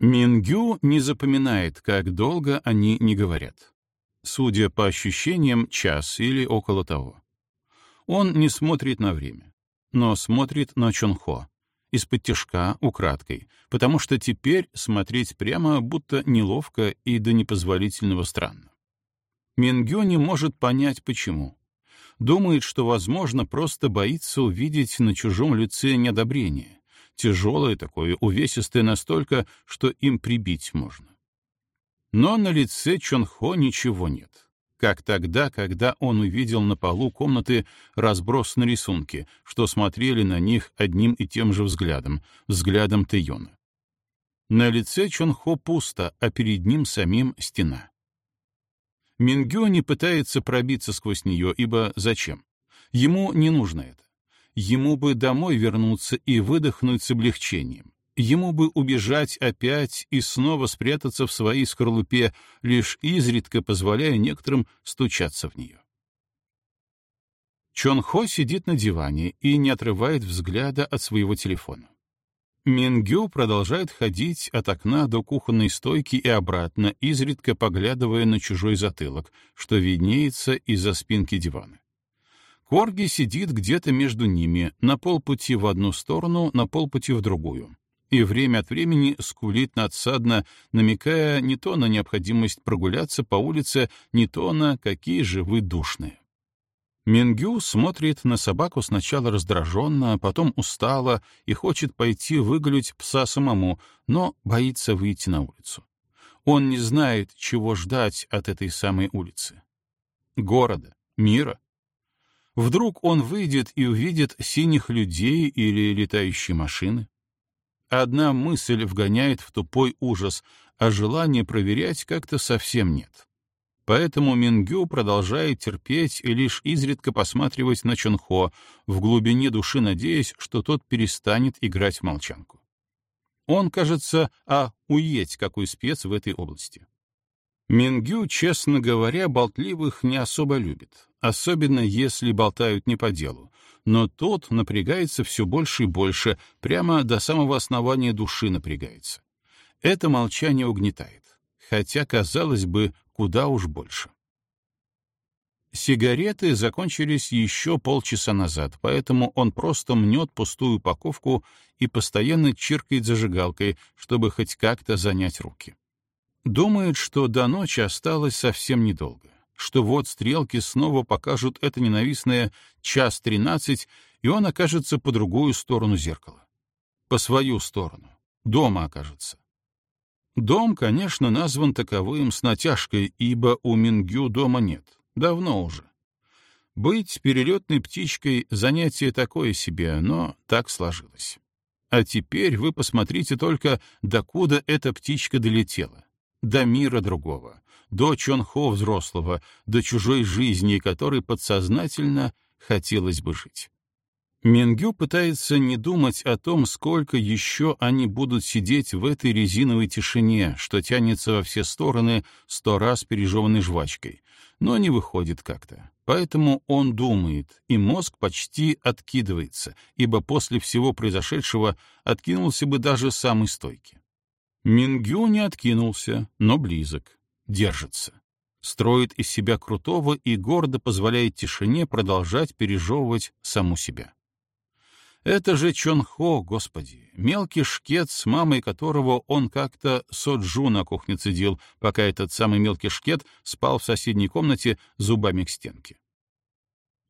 Мингю не запоминает, как долго они не говорят. Судя по ощущениям, час или около того. Он не смотрит на время, но смотрит на Чонхо, из-под тяжка, украдкой, потому что теперь смотреть прямо будто неловко и до непозволительного странно. Мингю не может понять, почему. Думает, что, возможно, просто боится увидеть на чужом лице неодобрение. Тяжелое такое, увесистое настолько, что им прибить можно. Но на лице Чонхо ничего нет как тогда, когда он увидел на полу комнаты разбросанные рисунки, что смотрели на них одним и тем же взглядом, взглядом Тэйона. На лице Чонхо пусто, а перед ним самим стена. Мингё не пытается пробиться сквозь нее, ибо зачем? Ему не нужно это. Ему бы домой вернуться и выдохнуть с облегчением. Ему бы убежать опять и снова спрятаться в своей скорлупе, лишь изредка позволяя некоторым стучаться в нее. Чон Хо сидит на диване и не отрывает взгляда от своего телефона. Мингю продолжает ходить от окна до кухонной стойки и обратно, изредка поглядывая на чужой затылок, что виднеется из-за спинки дивана. Корги сидит где-то между ними, на полпути в одну сторону, на полпути в другую и время от времени скулит надсадно, намекая не то на необходимость прогуляться по улице, не то на какие же вы душные. Мингю смотрит на собаку сначала раздраженно, а потом устало и хочет пойти выгулять пса самому, но боится выйти на улицу. Он не знает, чего ждать от этой самой улицы. Города, мира. Вдруг он выйдет и увидит синих людей или летающие машины? Одна мысль вгоняет в тупой ужас, а желания проверять как-то совсем нет. Поэтому Мингю продолжает терпеть и лишь изредка посматривать на Чонхо, в глубине души надеясь, что тот перестанет играть в молчанку. Он, кажется, а уедь какой спец в этой области. Мингю, честно говоря, болтливых не особо любит, особенно если болтают не по делу, но тот напрягается все больше и больше, прямо до самого основания души напрягается. Это молчание угнетает, хотя, казалось бы, куда уж больше. Сигареты закончились еще полчаса назад, поэтому он просто мнет пустую упаковку и постоянно чиркает зажигалкой, чтобы хоть как-то занять руки. Думает, что до ночи осталось совсем недолго что вот стрелки снова покажут это ненавистное час тринадцать, и он окажется по другую сторону зеркала. По свою сторону. Дома окажется. Дом, конечно, назван таковым с натяжкой, ибо у Мингю дома нет. Давно уже. Быть перелетной птичкой — занятие такое себе, но так сложилось. А теперь вы посмотрите только, докуда эта птичка долетела. До мира другого, до Чонхо взрослого, до чужой жизни, которой подсознательно хотелось бы жить. Мингю пытается не думать о том, сколько еще они будут сидеть в этой резиновой тишине, что тянется во все стороны сто раз пережеванной жвачкой, но не выходит как-то. Поэтому он думает, и мозг почти откидывается, ибо после всего произошедшего откинулся бы даже самый стойкий. Мингю не откинулся, но близок держится. Строит из себя крутого и гордо позволяет тишине продолжать пережевывать саму себя. Это же Чонхо, господи, мелкий шкет, с мамой которого он как-то соджу на кухне цедил, пока этот самый мелкий шкет спал в соседней комнате зубами к стенке.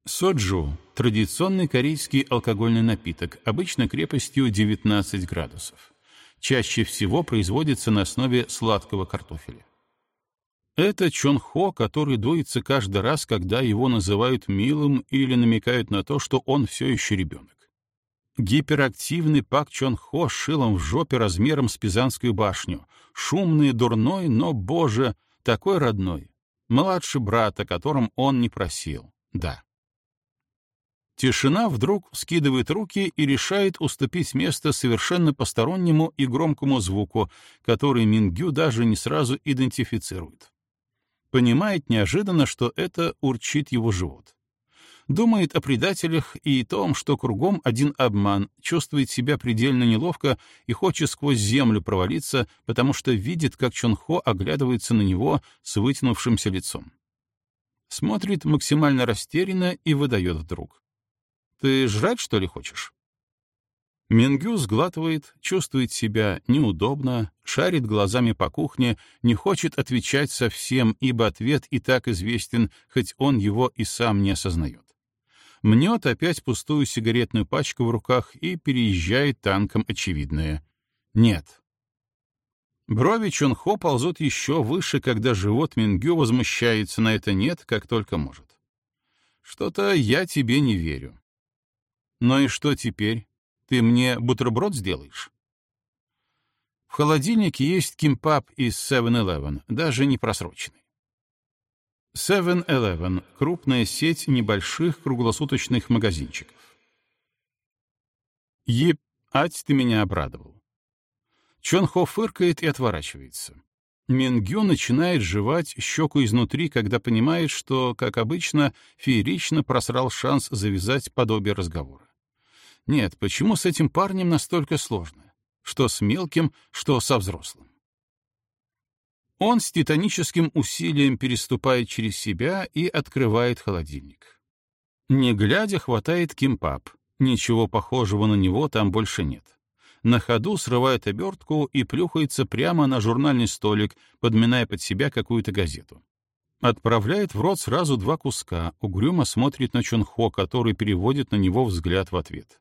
Соджу — традиционный корейский алкогольный напиток, обычно крепостью 19 градусов. Чаще всего производится на основе сладкого картофеля. Это Чонхо, который дуется каждый раз, когда его называют милым или намекают на то, что он все еще ребенок. Гиперактивный Пак Чонхо с шилом в жопе размером с Пизанскую башню. Шумный, дурной, но, боже, такой родной. Младший брат, о котором он не просил. Да. Тишина вдруг скидывает руки и решает уступить место совершенно постороннему и громкому звуку, который Мингю даже не сразу идентифицирует понимает неожиданно, что это урчит его живот. Думает о предателях и том, что кругом один обман, чувствует себя предельно неловко и хочет сквозь землю провалиться, потому что видит, как Чонхо оглядывается на него с вытянувшимся лицом. Смотрит максимально растерянно и выдает вдруг. «Ты жрать, что ли, хочешь?» Мингю сглатывает, чувствует себя неудобно, шарит глазами по кухне, не хочет отвечать совсем, ибо ответ и так известен, хоть он его и сам не осознает. Мнет опять пустую сигаретную пачку в руках и переезжает танком очевидное. Нет. Брови Чонхо ползут еще выше, когда живот Мингю возмущается на это «нет», как только может. Что-то я тебе не верю. Ну и что теперь? Ты мне бутерброд сделаешь? В холодильнике есть кимпап из 7-Eleven, даже не просроченный. 7-Eleven — крупная сеть небольших круглосуточных магазинчиков. Еп, ать ты меня обрадовал. Чон Хо фыркает и отворачивается. Мингю начинает жевать щеку изнутри, когда понимает, что, как обычно, феерично просрал шанс завязать подобие разговора. Нет, почему с этим парнем настолько сложно? Что с мелким, что со взрослым. Он с титаническим усилием переступает через себя и открывает холодильник. Не глядя, хватает кимпап. Ничего похожего на него там больше нет. На ходу срывает обертку и плюхается прямо на журнальный столик, подминая под себя какую-то газету. Отправляет в рот сразу два куска, угрюмо смотрит на Чонхо, который переводит на него взгляд в ответ.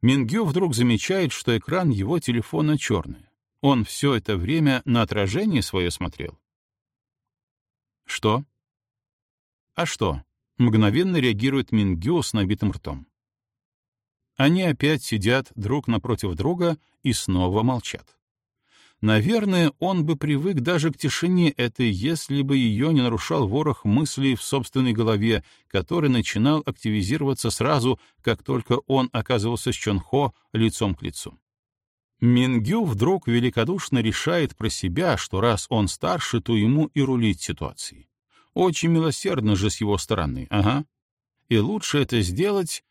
Мингю вдруг замечает, что экран его телефона черный. Он все это время на отражение свое смотрел. «Что?» «А что?» — мгновенно реагирует Мингю с набитым ртом. Они опять сидят друг напротив друга и снова молчат. Наверное, он бы привык даже к тишине этой, если бы ее не нарушал ворох мыслей в собственной голове, который начинал активизироваться сразу, как только он оказывался с Чонхо лицом к лицу. Мингю вдруг великодушно решает про себя, что раз он старше, то ему и рулить ситуацией. Очень милосердно же с его стороны, ага. И лучше это сделать...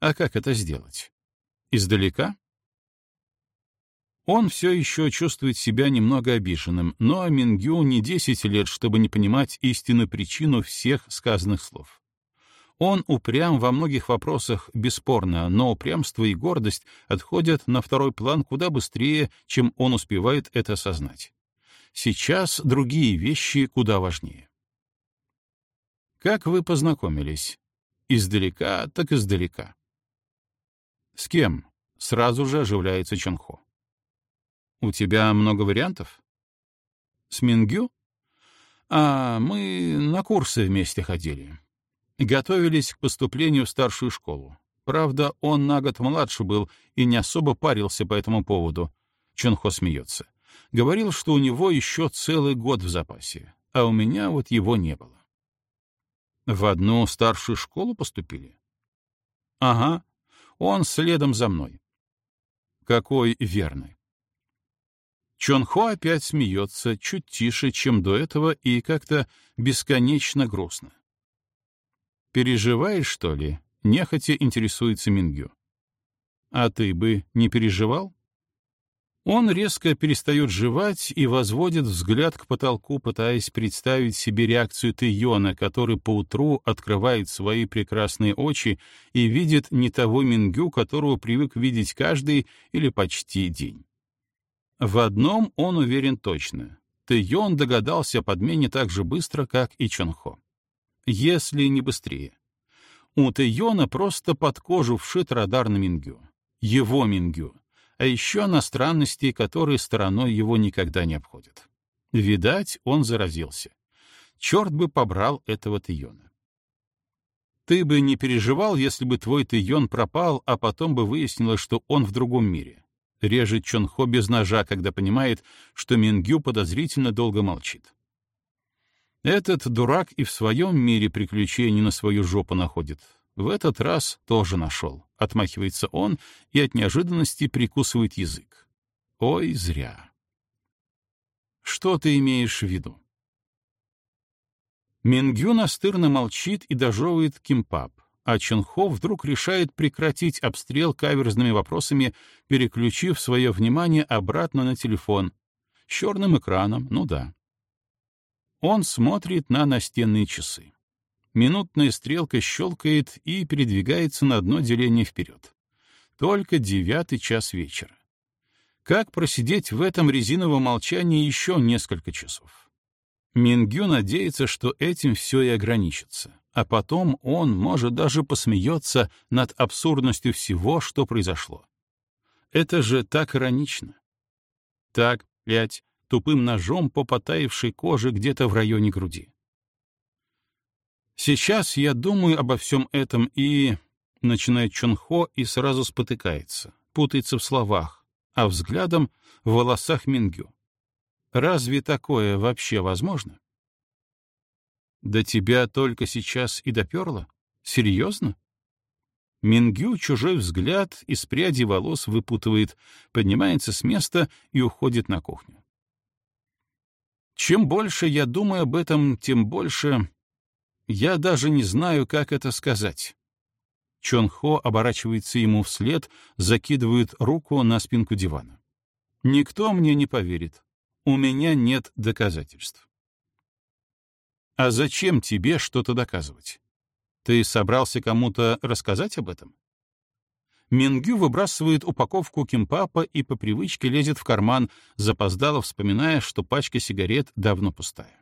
А как это сделать? Издалека? Он все еще чувствует себя немного обиженным, но Мингю не 10 лет, чтобы не понимать истинную причину всех сказанных слов. Он упрям во многих вопросах, бесспорно, но упрямство и гордость отходят на второй план куда быстрее, чем он успевает это осознать. Сейчас другие вещи куда важнее. Как вы познакомились? Издалека, так издалека. С кем? Сразу же оживляется Чонхо. У тебя много вариантов? С Мингю? А, мы на курсы вместе ходили. Готовились к поступлению в старшую школу. Правда, он на год младше был и не особо парился по этому поводу. Чонхо смеется. Говорил, что у него еще целый год в запасе, а у меня вот его не было. В одну старшую школу поступили? Ага, он следом за мной. Какой верный. Чонхо опять смеется, чуть тише, чем до этого, и как-то бесконечно грустно. «Переживаешь, что ли?» — нехотя интересуется Мингю. «А ты бы не переживал?» Он резко перестает жевать и возводит взгляд к потолку, пытаясь представить себе реакцию Тэйона, который поутру открывает свои прекрасные очи и видит не того Мингю, которого привык видеть каждый или почти день. В одном он уверен точно. Тэйон догадался о подмене так же быстро, как и Чонхо. Если не быстрее. У Тэйона просто под кожу вшит радар на Мингю. Его Мингю. А еще на странности, которые стороной его никогда не обходят. Видать, он заразился. Черт бы побрал этого Тэйона. Ты бы не переживал, если бы твой Тэйон пропал, а потом бы выяснилось, что он в другом мире. Режет Чонхо без ножа, когда понимает, что Мингю подозрительно долго молчит. Этот дурак и в своем мире приключений на свою жопу находит. В этот раз тоже нашел. Отмахивается он и от неожиданности прикусывает язык. Ой, зря. Что ты имеешь в виду? Мингю настырно молчит и дожевывает кимпап, а Чонхо вдруг решает прекратить обстрел каверзными вопросами, переключив свое внимание обратно на телефон. С черным экраном, ну да. Он смотрит на настенные часы. Минутная стрелка щелкает и передвигается на одно деление вперед. Только девятый час вечера. Как просидеть в этом резиновом молчании еще несколько часов? Мингю надеется, что этим все и ограничится, а потом он, может, даже посмеется над абсурдностью всего, что произошло. Это же так иронично. Так, пять, тупым ножом по потаившей коже где-то в районе груди. Сейчас я думаю обо всем этом и... Начинает Чонхо и сразу спотыкается, путается в словах, а взглядом в волосах Мингю. Разве такое вообще возможно? До тебя только сейчас и доперло? Серьезно? Мингю чужой взгляд из пряди волос выпутывает, поднимается с места и уходит на кухню. Чем больше я думаю об этом, тем больше... Я даже не знаю, как это сказать. Чон Хо оборачивается ему вслед, закидывает руку на спинку дивана. Никто мне не поверит. У меня нет доказательств. А зачем тебе что-то доказывать? Ты собрался кому-то рассказать об этом? Мингю выбрасывает упаковку кимпапа и по привычке лезет в карман, запоздало вспоминая, что пачка сигарет давно пустая.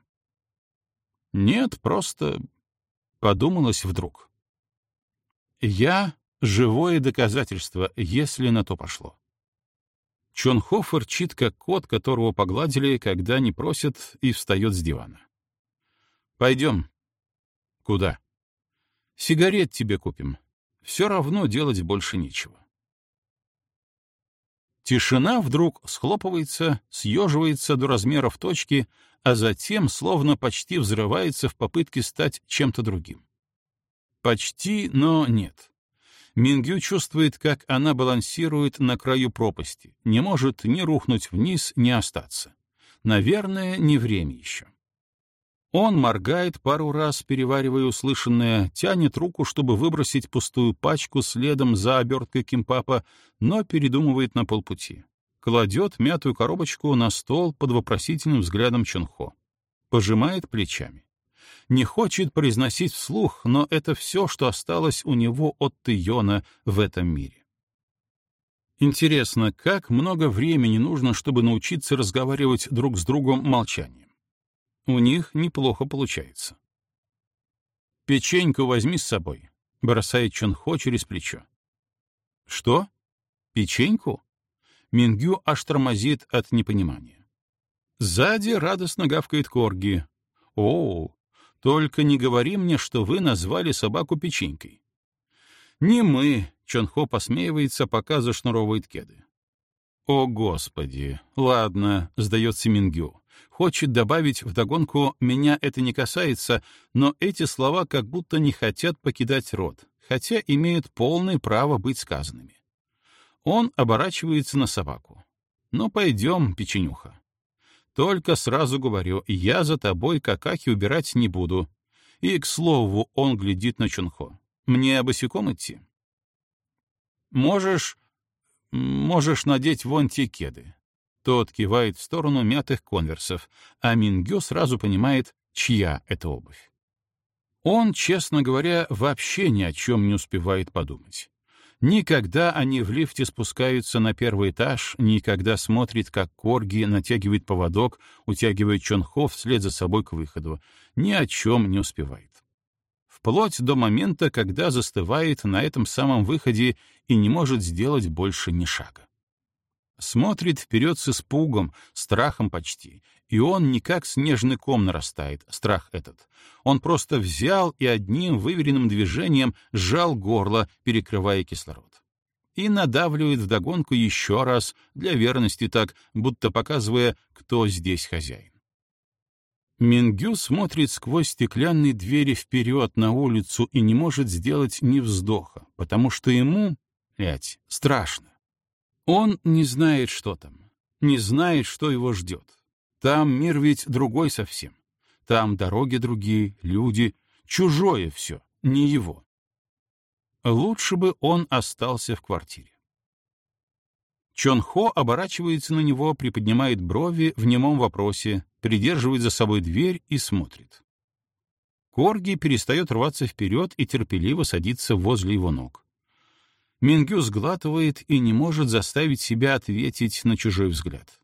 Нет, просто подумалось вдруг. Я — живое доказательство, если на то пошло. Чонхо фырчит, как кот, которого погладили, когда не просят, и встает с дивана. Пойдем. Куда? Сигарет тебе купим. Все равно делать больше нечего. Тишина вдруг схлопывается, съеживается до размеров точки, а затем словно почти взрывается в попытке стать чем-то другим. Почти, но нет. Мингю чувствует, как она балансирует на краю пропасти, не может ни рухнуть вниз, ни остаться. Наверное, не время еще. Он моргает пару раз, переваривая услышанное, тянет руку, чтобы выбросить пустую пачку следом за оберткой кимпапа, но передумывает на полпути. Кладет мятую коробочку на стол под вопросительным взглядом Чунхо. Пожимает плечами. Не хочет произносить вслух, но это все, что осталось у него от Тиона в этом мире. Интересно, как много времени нужно, чтобы научиться разговаривать друг с другом молчанием? У них неплохо получается. «Печеньку возьми с собой», — бросает Чонхо через плечо. «Что? Печеньку?» Мингю аж тормозит от непонимания. Сзади радостно гавкает Корги. «О, только не говори мне, что вы назвали собаку печенькой». «Не мы», — Чонхо посмеивается, пока зашнуровывает кеды. «О, Господи! Ладно», — сдается Мингю. Хочет добавить вдогонку «меня это не касается», но эти слова как будто не хотят покидать рот, хотя имеют полное право быть сказанными. Он оборачивается на собаку. «Ну, пойдем, печенюха». Только сразу говорю, я за тобой какахи убирать не буду. И, к слову, он глядит на Чунхо. Мне босиком идти? Можешь... можешь надеть вон те кеды. Тот кивает в сторону мятых конверсов, а Мингё сразу понимает, чья это обувь. Он, честно говоря, вообще ни о чем не успевает подумать. Никогда они в лифте спускаются на первый этаж, никогда смотрит, как Корги натягивает поводок, утягивает Чонхо вслед за собой к выходу. Ни о чем не успевает. Вплоть до момента, когда застывает на этом самом выходе и не может сделать больше ни шага. Смотрит вперед с испугом, страхом почти, и он не как снежный ком нарастает, страх этот. Он просто взял и одним выверенным движением сжал горло, перекрывая кислород. И надавливает вдогонку еще раз, для верности так, будто показывая, кто здесь хозяин. Мингю смотрит сквозь стеклянные двери вперед на улицу и не может сделать ни вздоха, потому что ему, блядь, страшно. Он не знает, что там, не знает, что его ждет. Там мир ведь другой совсем. Там дороги другие, люди, чужое все, не его. Лучше бы он остался в квартире. Чон Хо оборачивается на него, приподнимает брови в немом вопросе, придерживает за собой дверь и смотрит. Корги перестает рваться вперед и терпеливо садится возле его ног. Мингю сглатывает и не может заставить себя ответить на чужой взгляд.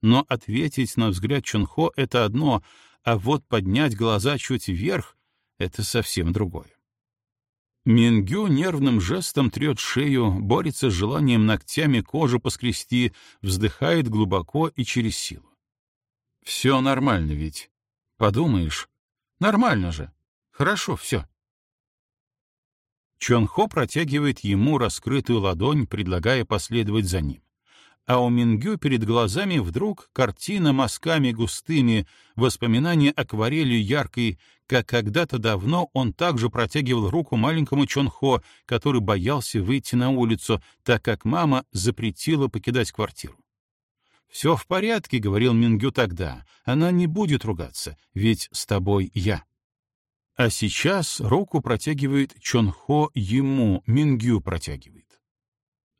Но ответить на взгляд Чонхо — это одно, а вот поднять глаза чуть вверх — это совсем другое. Мингю нервным жестом трет шею, борется с желанием ногтями кожу поскрести, вздыхает глубоко и через силу. Все нормально ведь. Подумаешь. Нормально же. Хорошо, все. Чон Хо протягивает ему раскрытую ладонь, предлагая последовать за ним. А у Мингю перед глазами вдруг картина мазками густыми, воспоминание акварелью яркой, как когда-то давно он также протягивал руку маленькому Чон Хо, который боялся выйти на улицу, так как мама запретила покидать квартиру. «Все в порядке», — говорил Мингю тогда, — «она не будет ругаться, ведь с тобой я». А сейчас руку протягивает Чонхо ему, Мингю протягивает.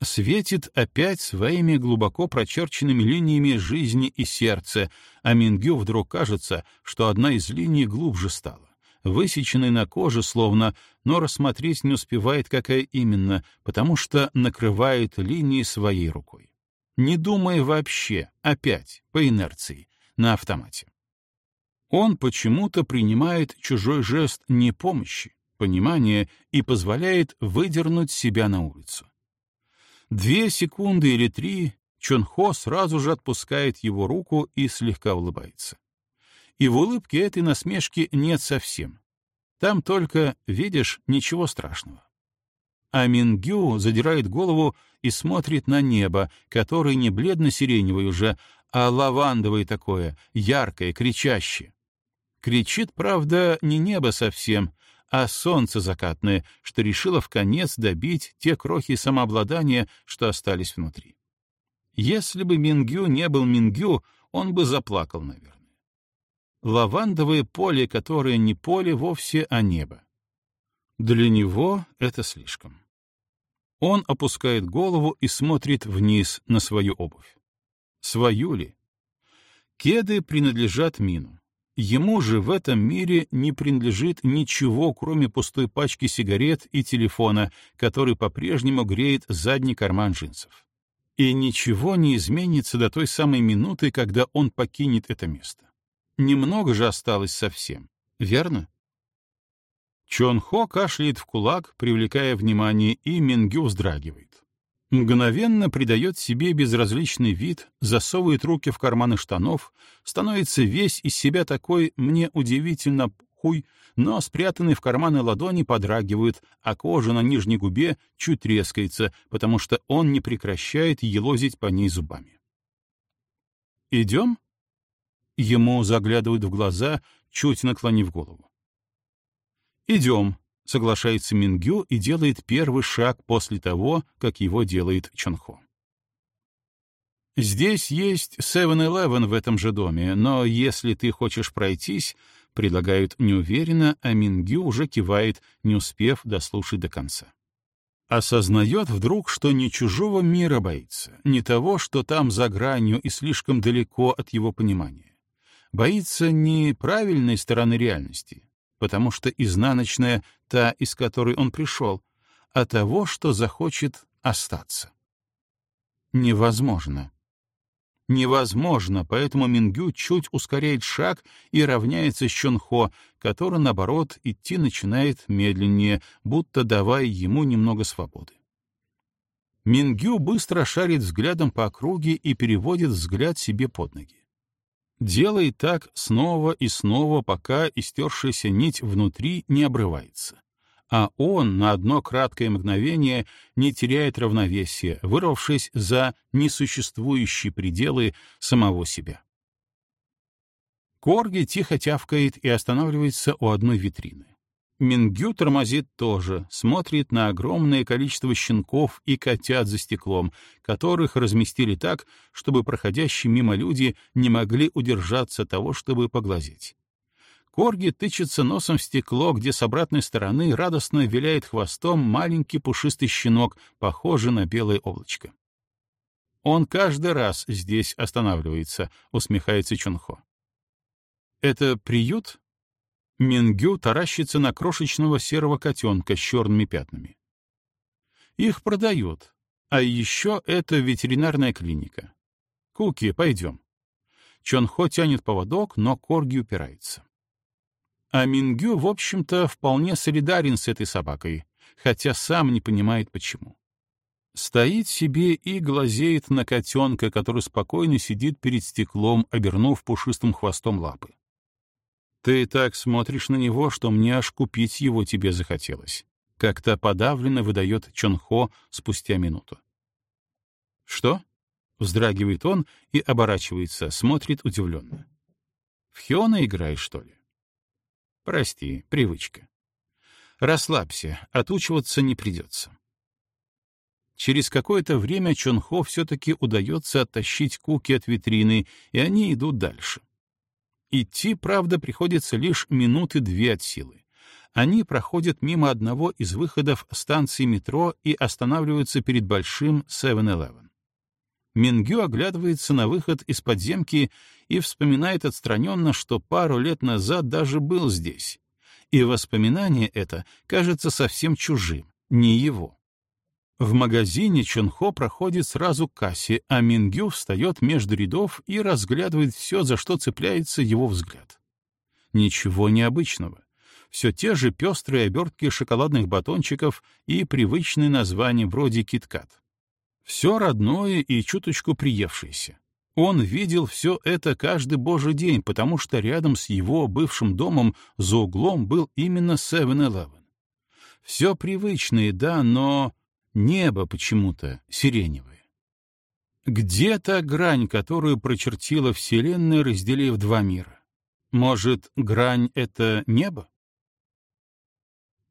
Светит опять своими глубоко прочерченными линиями жизни и сердца, а Мингю вдруг кажется, что одна из линий глубже стала, высеченной на коже словно, но рассмотреть не успевает, какая именно, потому что накрывает линии своей рукой. Не думая вообще, опять, по инерции, на автомате. Он почему-то принимает чужой жест не помощи, понимания и позволяет выдернуть себя на улицу. Две секунды или три Чонхо сразу же отпускает его руку и слегка улыбается. И в улыбке этой насмешки нет совсем. Там только, видишь, ничего страшного. А Мингю задирает голову и смотрит на небо, которое не бледно-сиреневое уже, а лавандовое такое, яркое, кричащее. Кричит, правда, не небо совсем, а солнце закатное, что решило в конец добить те крохи самообладания, что остались внутри. Если бы Мингю не был Мингю, он бы заплакал, наверное. Лавандовое поле, которое не поле вовсе, а небо. Для него это слишком. Он опускает голову и смотрит вниз на свою обувь. Свою ли? Кеды принадлежат Мину. Ему же в этом мире не принадлежит ничего, кроме пустой пачки сигарет и телефона, который по-прежнему греет задний карман джинсов. И ничего не изменится до той самой минуты, когда он покинет это место. Немного же осталось совсем, верно? Чон Хо кашляет в кулак, привлекая внимание, и Мингю вздрагивает. Мгновенно придает себе безразличный вид, засовывает руки в карманы штанов, становится весь из себя такой, мне удивительно, хуй, но спрятанные в карманы ладони подрагивают, а кожа на нижней губе чуть трескается, потому что он не прекращает елозить по ней зубами. «Идем?» Ему заглядывают в глаза, чуть наклонив голову. «Идем», — соглашается Мингю и делает первый шаг после того, как его делает Чонхо. «Здесь есть 7-Eleven в этом же доме, но если ты хочешь пройтись», — предлагают неуверенно, а Мингю уже кивает, не успев дослушать до конца. Осознает вдруг, что не чужого мира боится, не того, что там за гранью и слишком далеко от его понимания. Боится не правильной стороны реальности, потому что изнаночная — та, из которой он пришел, а того, что захочет остаться. Невозможно. Невозможно, поэтому Мингю чуть ускоряет шаг и равняется с Чонхо, который, наоборот, идти начинает медленнее, будто давая ему немного свободы. Мингю быстро шарит взглядом по округе и переводит взгляд себе под ноги. Делай так снова и снова, пока истершаяся нить внутри не обрывается. А он на одно краткое мгновение не теряет равновесия, вырвавшись за несуществующие пределы самого себя. Корги тихо тявкает и останавливается у одной витрины. Мингю тормозит тоже, смотрит на огромное количество щенков и котят за стеклом, которых разместили так, чтобы проходящие мимо люди не могли удержаться того, чтобы поглазеть. Корги тычется носом в стекло, где с обратной стороны радостно виляет хвостом маленький пушистый щенок, похожий на белое облачко. Он каждый раз здесь останавливается, усмехается Чунхо. Это приют? Мингю таращится на крошечного серого котенка с черными пятнами. Их продают. А еще это ветеринарная клиника. Куки, пойдем. Чонхо тянет поводок, но Корги упирается. А Мингю, в общем-то, вполне солидарен с этой собакой, хотя сам не понимает, почему. Стоит себе и глазеет на котенка, который спокойно сидит перед стеклом, обернув пушистым хвостом лапы. Ты так смотришь на него, что мне аж купить его тебе захотелось. Как-то подавленно выдает Чонхо спустя минуту. Что? Вздрагивает он и оборачивается, смотрит удивленно. В Хиона играешь, что ли? Прости, привычка. Расслабься, отучиваться не придется. Через какое-то время Чонхо все-таки удается оттащить Куки от витрины, и они идут дальше. Идти, правда, приходится лишь минуты две от силы. Они проходят мимо одного из выходов станции метро и останавливаются перед большим 7-Eleven. Мингю оглядывается на выход из подземки и вспоминает отстраненно, что пару лет назад даже был здесь. И воспоминание это кажется совсем чужим, не его. В магазине Чонхо проходит сразу к кассе, а Мингю встает между рядов и разглядывает все, за что цепляется его взгляд. Ничего необычного. Все те же пестрые обертки шоколадных батончиков и привычные названия вроде «Киткат». Все родное и чуточку приевшееся. Он видел все это каждый божий день, потому что рядом с его бывшим домом за углом был именно 7-Eleven. Все привычное, да, но Небо почему-то сиреневое. Где та грань, которую прочертила Вселенная, разделив два мира? Может, грань — это небо?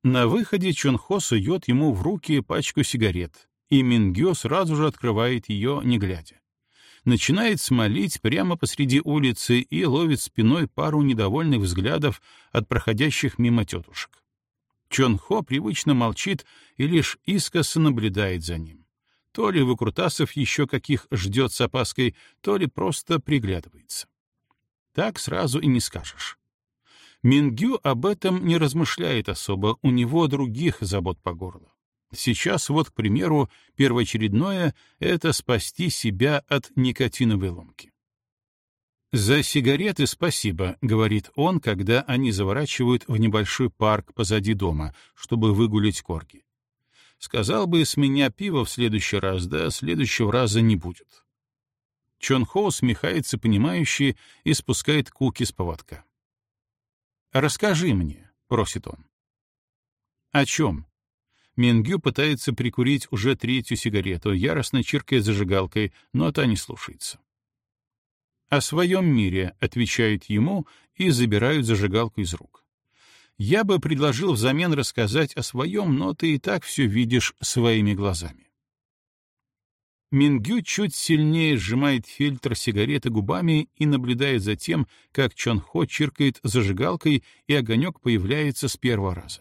На выходе Чонхо сует ему в руки пачку сигарет, и Мингё сразу же открывает ее, не глядя. Начинает смолить прямо посреди улицы и ловит спиной пару недовольных взглядов от проходящих мимо тетушек. Чон Хо привычно молчит и лишь искоса наблюдает за ним. То ли Выкрутасов еще каких ждет с опаской, то ли просто приглядывается. Так сразу и не скажешь. Мингю об этом не размышляет особо, у него других забот по горло. Сейчас вот, к примеру, первоочередное — это спасти себя от никотиновой ломки. «За сигареты спасибо», — говорит он, когда они заворачивают в небольшой парк позади дома, чтобы выгулить корги. «Сказал бы, с меня пиво в следующий раз, да следующего раза не будет». Чон Хо усмехается понимающе и спускает куки с поводка. «Расскажи мне», — просит он. «О чем?» Мингю пытается прикурить уже третью сигарету, яростно чиркая зажигалкой, но та не слушается. «О своем мире», — отвечают ему и забирают зажигалку из рук. «Я бы предложил взамен рассказать о своем, но ты и так все видишь своими глазами». Мингю чуть сильнее сжимает фильтр сигареты губами и наблюдает за тем, как Чон Хо чиркает зажигалкой, и огонек появляется с первого раза.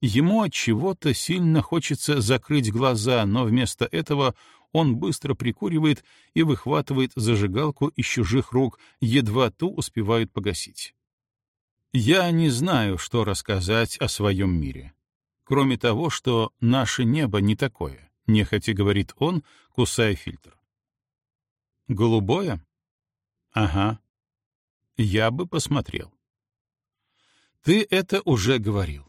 Ему от чего-то сильно хочется закрыть глаза, но вместо этого он быстро прикуривает и выхватывает зажигалку из чужих рук, едва ту успевают погасить. Я не знаю, что рассказать о своем мире. Кроме того, что наше небо не такое, нехотя говорит он, кусая фильтр. Голубое? Ага. Я бы посмотрел. Ты это уже говорил.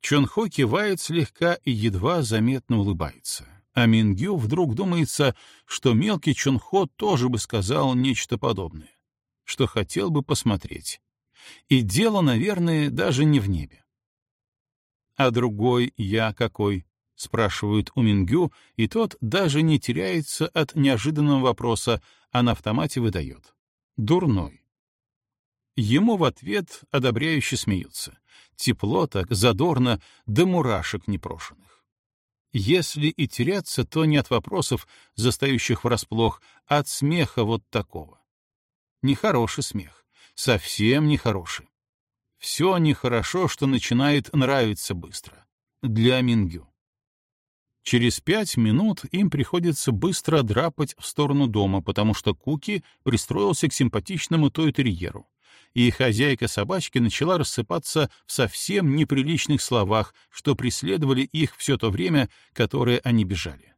Чонхо кивает слегка и едва заметно улыбается. А Мингю вдруг думается, что мелкий Чонхо тоже бы сказал нечто подобное, что хотел бы посмотреть. И дело, наверное, даже не в небе. «А другой я какой?» — спрашивают у Мингю, и тот даже не теряется от неожиданного вопроса, а на автомате выдает. «Дурной». Ему в ответ одобряюще смеются. Тепло так, задорно, до мурашек непрошенных. Если и теряться, то не от вопросов, застающих врасплох, а от смеха вот такого. Нехороший смех. совсем нехороший. Все нехорошо, что начинает нравиться быстро. Для Мингю. Через пять минут им приходится быстро драпать в сторону дома, потому что Куки пристроился к симпатичному той-терьеру, и хозяйка собачки начала рассыпаться в совсем неприличных словах, что преследовали их все то время, которое они бежали.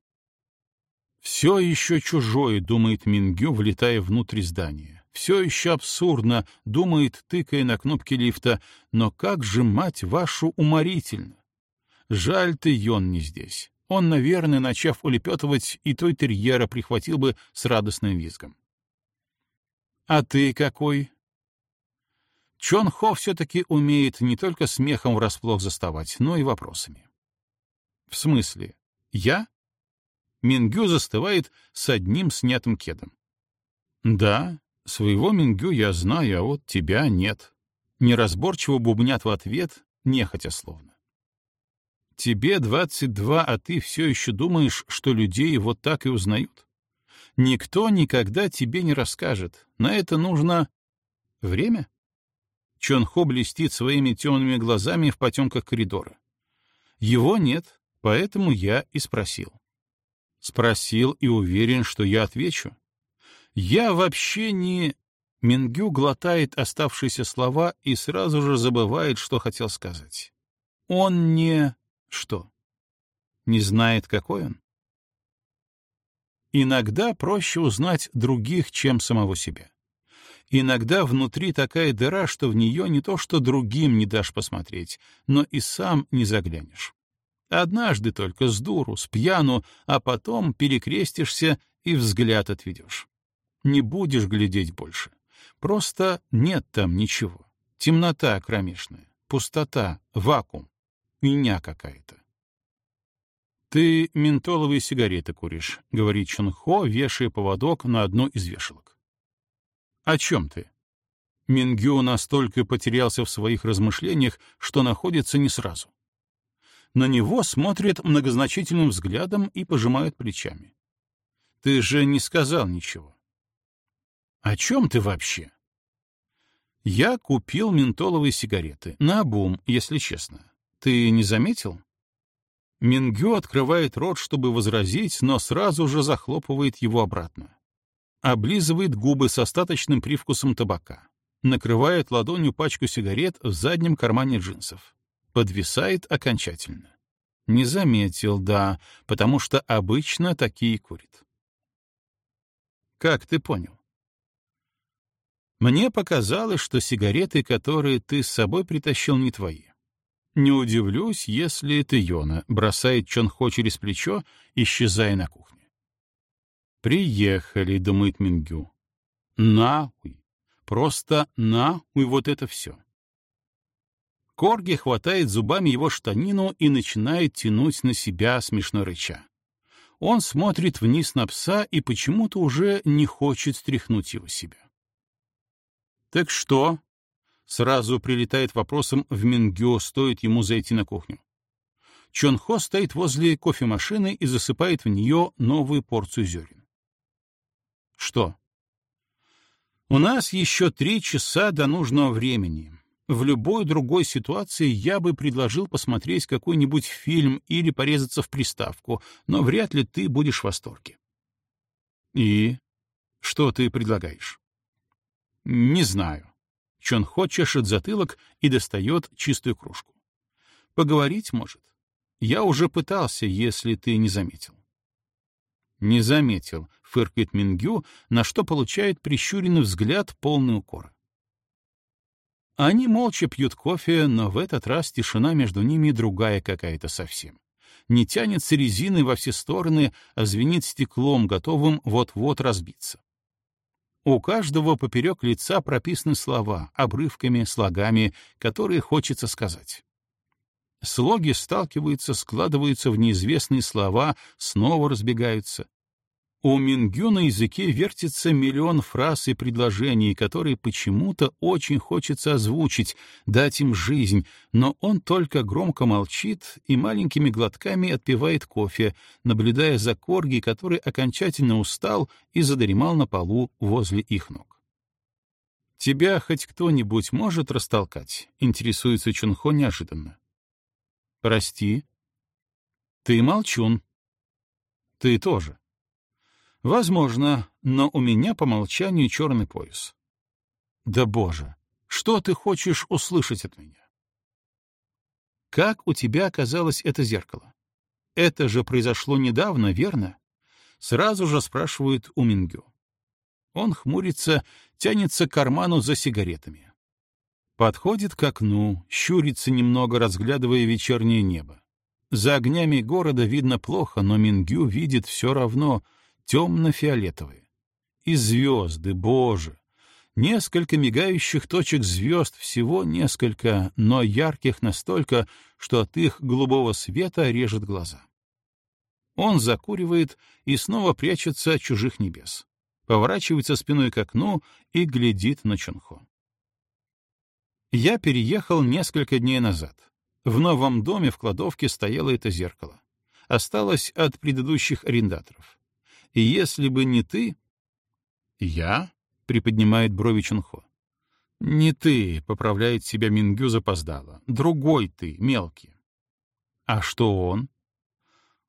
«Все еще чужое», — думает Мингю, влетая внутрь здания. «Все еще абсурдно», — думает, тыкая на кнопки лифта. «Но как же, мать вашу, уморительно! Жаль ты, Йон, не здесь. Он, наверное, начав улепетывать, и той терьера прихватил бы с радостным визгом. «А ты какой?» Чон Хо все-таки умеет не только смехом врасплох заставать, но и вопросами. «В смысле? Я?» Мингю застывает с одним снятым кедом. «Да, своего Мингю я знаю, а вот тебя нет». Неразборчиво бубнят в ответ, нехотя словно. Тебе 22, а ты все еще думаешь, что людей вот так и узнают? Никто никогда тебе не расскажет. На это нужно... время? Чон Хо блестит своими темными глазами в потемках коридора. Его нет, поэтому я и спросил. Спросил и уверен, что я отвечу. Я вообще не... Мингю глотает оставшиеся слова и сразу же забывает, что хотел сказать. Он не... Что? Не знает, какой он? Иногда проще узнать других, чем самого себя. Иногда внутри такая дыра, что в нее не то что другим не дашь посмотреть, но и сам не заглянешь. Однажды только с дуру, с пьяну, а потом перекрестишься и взгляд отведешь. Не будешь глядеть больше. Просто нет там ничего. Темнота кромешная, пустота, вакуум меня какая-то. «Ты ментоловые сигареты куришь», — говорит Чунхо, вешая поводок на одну из вешалок. «О чем ты?» Мингю настолько потерялся в своих размышлениях, что находится не сразу. На него смотрят многозначительным взглядом и пожимают плечами. «Ты же не сказал ничего». «О чем ты вообще?» «Я купил ментоловые сигареты, на бум, если честно. Ты не заметил? Мингю открывает рот, чтобы возразить, но сразу же захлопывает его обратно. Облизывает губы с остаточным привкусом табака. Накрывает ладонью пачку сигарет в заднем кармане джинсов. Подвисает окончательно. Не заметил, да, потому что обычно такие курит. Как ты понял? Мне показалось, что сигареты, которые ты с собой притащил, не твои. Не удивлюсь, если это Йона, бросает Чонхо через плечо, исчезая на кухне. «Приехали», — думает Мингю. «Нахуй! Просто нахуй вот это все!» Корги хватает зубами его штанину и начинает тянуть на себя смешно рыча. Он смотрит вниз на пса и почему-то уже не хочет стряхнуть его себя. «Так что?» Сразу прилетает вопросом в Мингё, стоит ему зайти на кухню. Чон Хо стоит возле кофемашины и засыпает в нее новую порцию зерен. Что? У нас еще три часа до нужного времени. В любой другой ситуации я бы предложил посмотреть какой-нибудь фильм или порезаться в приставку, но вряд ли ты будешь в восторге. И что ты предлагаешь? Не знаю. Чон Хо чешет затылок и достает чистую кружку. Поговорить может. Я уже пытался, если ты не заметил. Не заметил, фыркает Мингю, на что получает прищуренный взгляд полный укора. Они молча пьют кофе, но в этот раз тишина между ними другая какая-то совсем. Не тянется резиной во все стороны, а звенит стеклом, готовым вот-вот разбиться. У каждого поперек лица прописаны слова, обрывками, слогами, которые хочется сказать. Слоги сталкиваются, складываются в неизвестные слова, снова разбегаются. У Мингю на языке вертится миллион фраз и предложений, которые почему-то очень хочется озвучить, дать им жизнь, но он только громко молчит и маленькими глотками отпивает кофе, наблюдая за Корги, который окончательно устал и задремал на полу возле их ног. «Тебя хоть кто-нибудь может растолкать?» — интересуется Чунхо неожиданно. «Прости». «Ты молчун». «Ты тоже». «Возможно, но у меня по молчанию черный пояс». «Да боже, что ты хочешь услышать от меня?» «Как у тебя оказалось это зеркало? Это же произошло недавно, верно?» Сразу же спрашивают у Мингю. Он хмурится, тянется к карману за сигаретами. Подходит к окну, щурится немного, разглядывая вечернее небо. За огнями города видно плохо, но Мингю видит все равно темно-фиолетовые. И звезды, боже! Несколько мигающих точек звезд, всего несколько, но ярких настолько, что от их голубого света режет глаза. Он закуривает и снова прячется от чужих небес поворачивается спиной к окну и глядит на Чонхо. Я переехал несколько дней назад. В новом доме в кладовке стояло это зеркало. Осталось от предыдущих арендаторов. И если бы не ты... Я? — приподнимает брови Чонхо. Не ты, — поправляет себя Мингю запоздало. Другой ты, мелкий. А что он?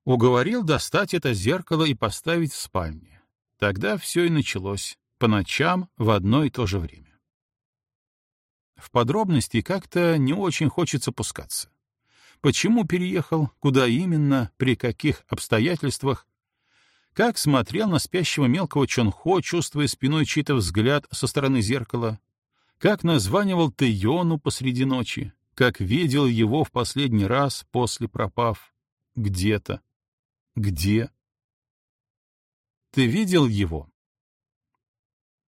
Уговорил достать это зеркало и поставить в спальне. Тогда все и началось, по ночам в одно и то же время. В подробности как-то не очень хочется пускаться. Почему переехал, куда именно, при каких обстоятельствах, как смотрел на спящего мелкого Чонхо, чувствуя спиной чей-то взгляд со стороны зеркала, как названивал Тэйону посреди ночи, как видел его в последний раз после пропав где-то. Где? Ты видел его?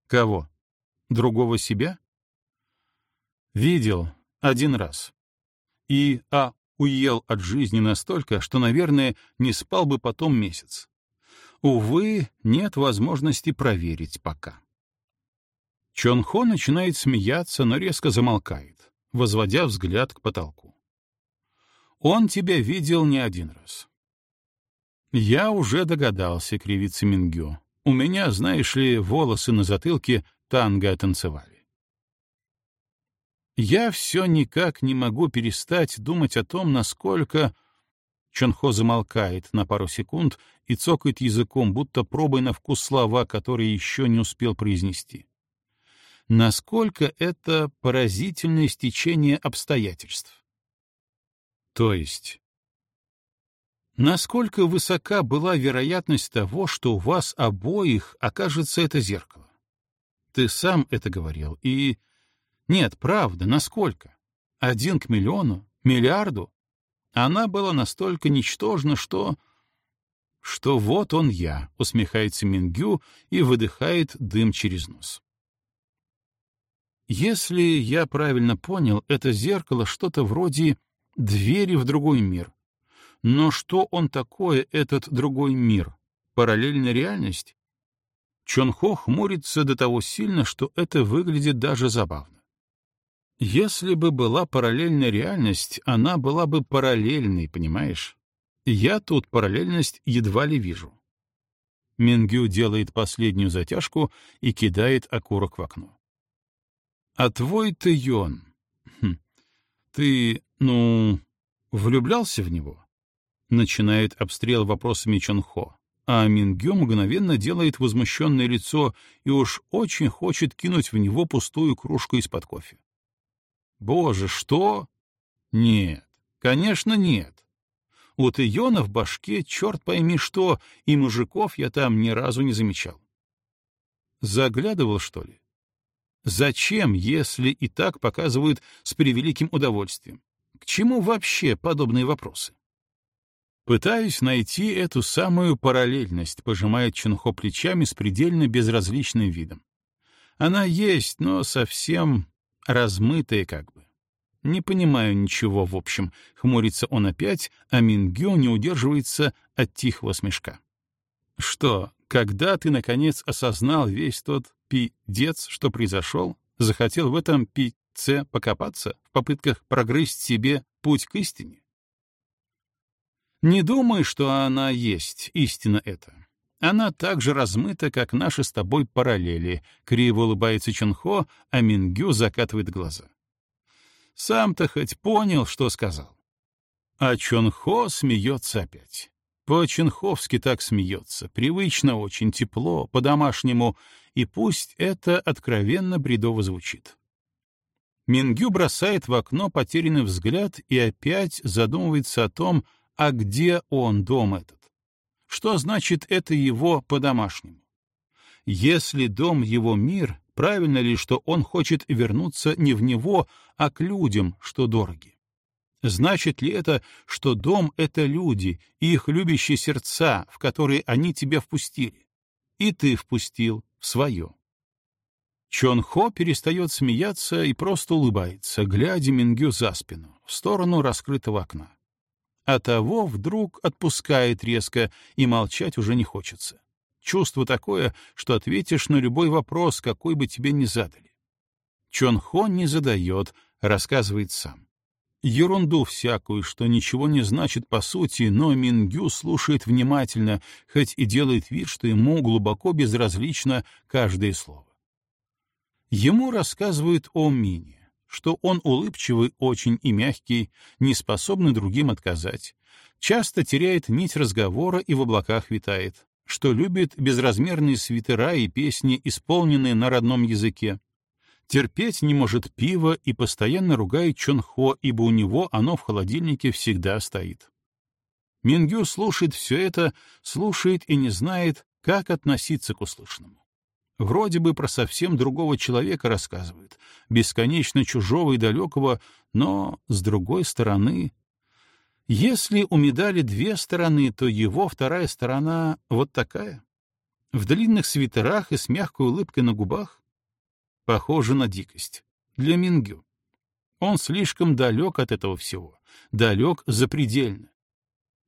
Кого? Другого себя? Видел один раз. И, а, уел от жизни настолько, что, наверное, не спал бы потом месяц. Увы, нет возможности проверить пока. Чон Хо начинает смеяться, но резко замолкает, возводя взгляд к потолку. Он тебя видел не один раз. «Я уже догадался», — кривится Мингю. «У меня, знаешь ли, волосы на затылке танго танцевали». Я все никак не могу перестать думать о том, насколько... Чонхо замолкает на пару секунд и цокает языком, будто пробуя на вкус слова, которые еще не успел произнести. Насколько это поразительное стечение обстоятельств. То есть Насколько высока была вероятность того, что у вас обоих окажется это зеркало? Ты сам это говорил, и... Нет, правда, насколько? Один к миллиону? Миллиарду? Она была настолько ничтожна, что... Что вот он я, усмехается Мингю и выдыхает дым через нос. Если я правильно понял, это зеркало что-то вроде двери в другой мир, но что он такое, этот другой мир? Параллельная реальность? Чонхо хмурится до того сильно, что это выглядит даже забавно. Если бы была параллельная реальность, она была бы параллельной, понимаешь? Я тут параллельность едва ли вижу. Мингю делает последнюю затяжку и кидает окурок в окно. А твой ты Йон. Хм. Ты, ну, влюблялся в него? Начинает обстрел вопросами Чонхо, а Мингё мгновенно делает возмущенное лицо и уж очень хочет кинуть в него пустую кружку из-под кофе. Боже, что? Нет, конечно, нет. У Тэйона в башке черт пойми что, и мужиков я там ни разу не замечал. Заглядывал, что ли? Зачем, если и так показывают с превеликим удовольствием? К чему вообще подобные вопросы? Пытаюсь найти эту самую параллельность, пожимает Чунхо плечами с предельно безразличным видом. Она есть, но совсем размытая как бы. Не понимаю ничего, в общем, хмурится он опять, а Мингё не удерживается от тихого смешка. Что, когда ты, наконец, осознал весь тот пи-дец, что произошел, захотел в этом пи-це покопаться в попытках прогрызть себе путь к истине? Не думай, что она есть, истина эта. Она так же размыта, как наши с тобой параллели. Криво улыбается Чонхо, а Мингю закатывает глаза. Сам-то хоть понял, что сказал. А Чонхо смеется опять. По-ченховски так смеется, привычно очень, тепло, по-домашнему, и пусть это откровенно бредово звучит. Мингю бросает в окно потерянный взгляд и опять задумывается о том, а где он, дом этот? Что значит это его по-домашнему? Если дом — его мир, правильно ли, что он хочет вернуться не в него, а к людям, что дороги? Значит ли это, что дом — это люди, их любящие сердца, в которые они тебя впустили? И ты впустил в свое. Чон Хо перестает смеяться и просто улыбается, глядя Мингю за спину, в сторону раскрытого окна. А того вдруг отпускает резко, и молчать уже не хочется. Чувство такое, что ответишь на любой вопрос, какой бы тебе ни задали. Чон Хо не задает, рассказывает сам. Ерунду всякую, что ничего не значит по сути, но Мингю слушает внимательно, хоть и делает вид, что ему глубоко безразлично каждое слово. Ему рассказывают о Мине, что он улыбчивый очень и мягкий, не способный другим отказать, часто теряет нить разговора и в облаках витает, что любит безразмерные свитера и песни, исполненные на родном языке, терпеть не может пива и постоянно ругает Чонхо, ибо у него оно в холодильнике всегда стоит. Мингю слушает все это, слушает и не знает, как относиться к услышанному. Вроде бы про совсем другого человека рассказывает, бесконечно чужого и далекого, но, с другой стороны... Если у медали две стороны, то его вторая сторона вот такая. В длинных свитерах и с мягкой улыбкой на губах. Похоже на дикость. Для Мингю. Он слишком далек от этого всего. Далек запредельно.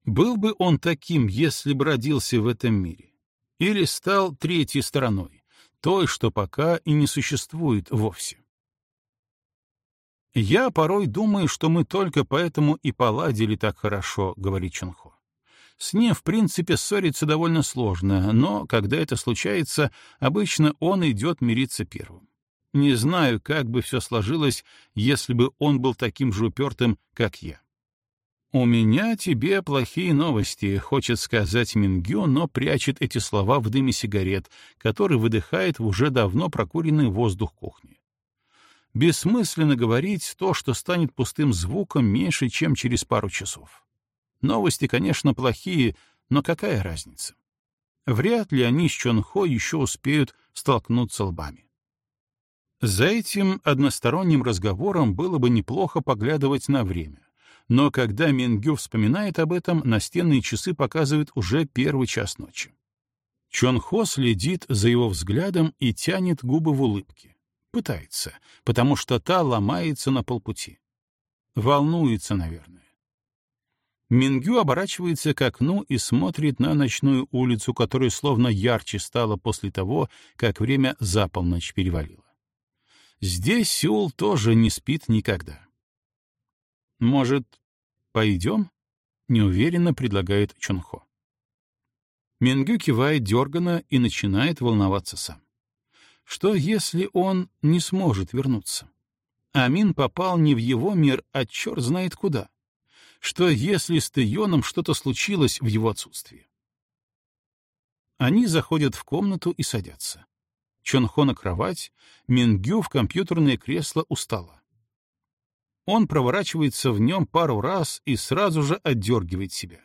Был бы он таким, если бы родился в этом мире? Или стал третьей стороной, той, что пока и не существует вовсе? «Я порой думаю, что мы только поэтому и поладили так хорошо», — говорит Чунхо. С ним, в принципе, ссориться довольно сложно, но, когда это случается, обычно он идет мириться первым. Не знаю, как бы все сложилось, если бы он был таким же упертым, как я. «У меня тебе плохие новости», — хочет сказать Мингю, но прячет эти слова в дыме сигарет, который выдыхает в уже давно прокуренный воздух кухни. Бессмысленно говорить то, что станет пустым звуком меньше, чем через пару часов. Новости, конечно, плохие, но какая разница? Вряд ли они с Чонхо еще успеют столкнуться лбами. За этим односторонним разговором было бы неплохо поглядывать на время. Но когда Мингю вспоминает об этом, настенные часы показывают уже первый час ночи. Чон Хо следит за его взглядом и тянет губы в улыбке. Пытается, потому что та ломается на полпути. Волнуется, наверное. Мингю оборачивается к окну и смотрит на ночную улицу, которая словно ярче стала после того, как время за полночь перевалило. Здесь Сеул тоже не спит никогда. «Может, пойдем?» — неуверенно предлагает Чонхо. Мингю кивает дергано и начинает волноваться сам. Что, если он не сможет вернуться? Амин попал не в его мир, а черт знает куда. Что, если с Тэйоном что-то случилось в его отсутствии? Они заходят в комнату и садятся. Чонхо на кровать, Мингю в компьютерное кресло устало. Он проворачивается в нем пару раз и сразу же отдергивает себя.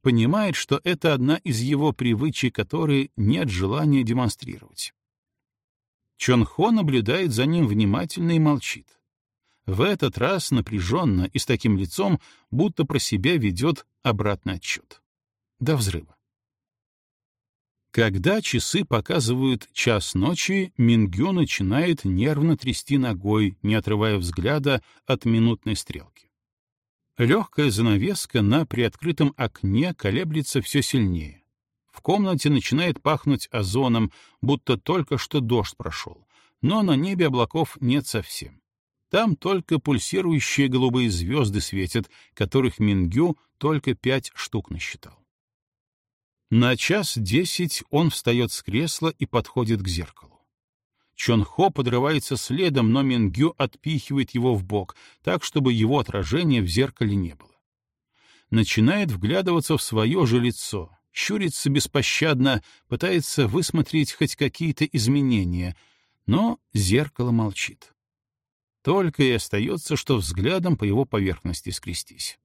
Понимает, что это одна из его привычек, которые нет желания демонстрировать. Чонхо наблюдает за ним внимательно и молчит. В этот раз напряженно и с таким лицом, будто про себя ведет обратный отчет. До взрыва. Когда часы показывают час ночи, Мингю начинает нервно трясти ногой, не отрывая взгляда от минутной стрелки. Легкая занавеска на приоткрытом окне колеблется все сильнее. В комнате начинает пахнуть озоном, будто только что дождь прошел, но на небе облаков нет совсем. Там только пульсирующие голубые звезды светят, которых Мингю только пять штук насчитал. На час десять он встает с кресла и подходит к зеркалу. Чон Хо подрывается следом, но Мингю отпихивает его в бок, так, чтобы его отражения в зеркале не было. Начинает вглядываться в свое же лицо, щурится беспощадно, пытается высмотреть хоть какие-то изменения, но зеркало молчит. Только и остается, что взглядом по его поверхности скрестись.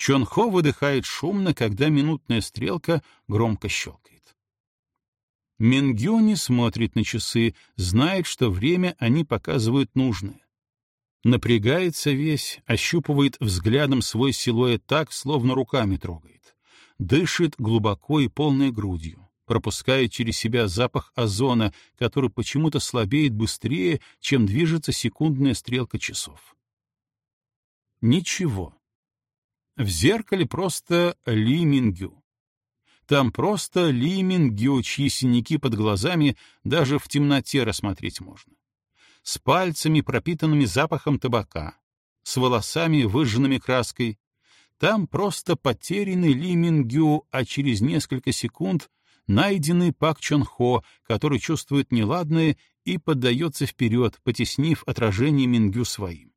Чон Хо выдыхает шумно, когда минутная стрелка громко щелкает. Мингю не смотрит на часы, знает, что время они показывают нужное. Напрягается весь, ощупывает взглядом свой силуэт так, словно руками трогает. Дышит глубоко и полной грудью, пропуская через себя запах озона, который почему-то слабеет быстрее, чем движется секундная стрелка часов. Ничего. В зеркале просто Ли Мингю. Там просто Ли Мингю, чьи синяки под глазами даже в темноте рассмотреть можно. С пальцами, пропитанными запахом табака, с волосами, выжженными краской. Там просто потерянный Ли Мингю, а через несколько секунд найденный Пак Чон Хо, который чувствует неладное и поддается вперед, потеснив отражение Мингю своим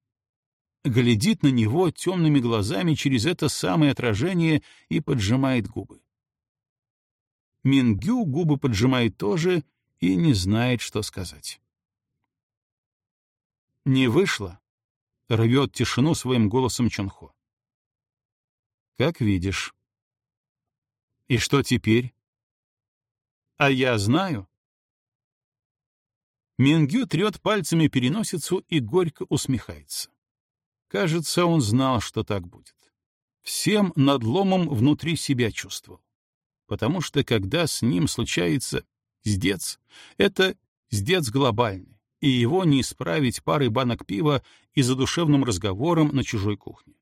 глядит на него темными глазами через это самое отражение и поджимает губы. Мингю губы поджимает тоже и не знает, что сказать. «Не вышло», — рвет тишину своим голосом Чонхо. «Как видишь». «И что теперь?» «А я знаю». Мингю трет пальцами переносицу и горько усмехается. Кажется, он знал, что так будет. Всем надломом внутри себя чувствовал. Потому что когда с ним случается сдец, это сдец глобальный, и его не исправить парой банок пива и задушевным разговором на чужой кухне.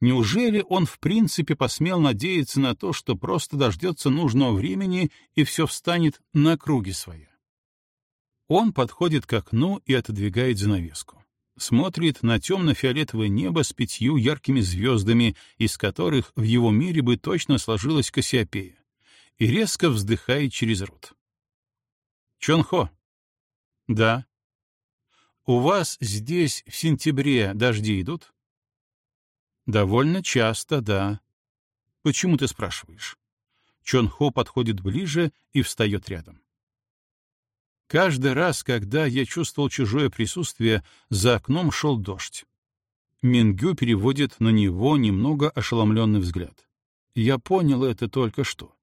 Неужели он в принципе посмел надеяться на то, что просто дождется нужного времени и все встанет на круги своя? Он подходит к окну и отодвигает занавеску смотрит на темно-фиолетовое небо с пятью яркими звездами, из которых в его мире бы точно сложилась Кассиопея, и резко вздыхает через рот. «Чонхо?» «Да». «У вас здесь в сентябре дожди идут?» «Довольно часто, да». «Почему ты спрашиваешь?» Чонхо подходит ближе и встает рядом. Каждый раз, когда я чувствовал чужое присутствие, за окном шел дождь. Мингю переводит на него немного ошеломленный взгляд. Я понял это только что.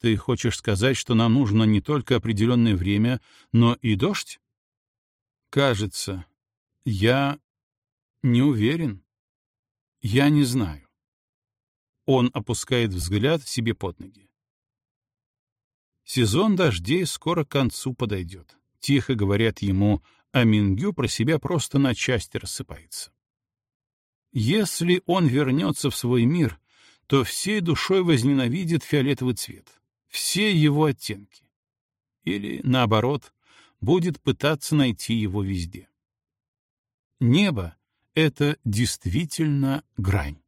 Ты хочешь сказать, что нам нужно не только определенное время, но и дождь? Кажется. Я не уверен. Я не знаю. Он опускает взгляд себе под ноги. Сезон дождей скоро к концу подойдет. Тихо говорят ему, а Мингю про себя просто на части рассыпается. Если он вернется в свой мир, то всей душой возненавидит фиолетовый цвет, все его оттенки. Или, наоборот, будет пытаться найти его везде. Небо — это действительно грань.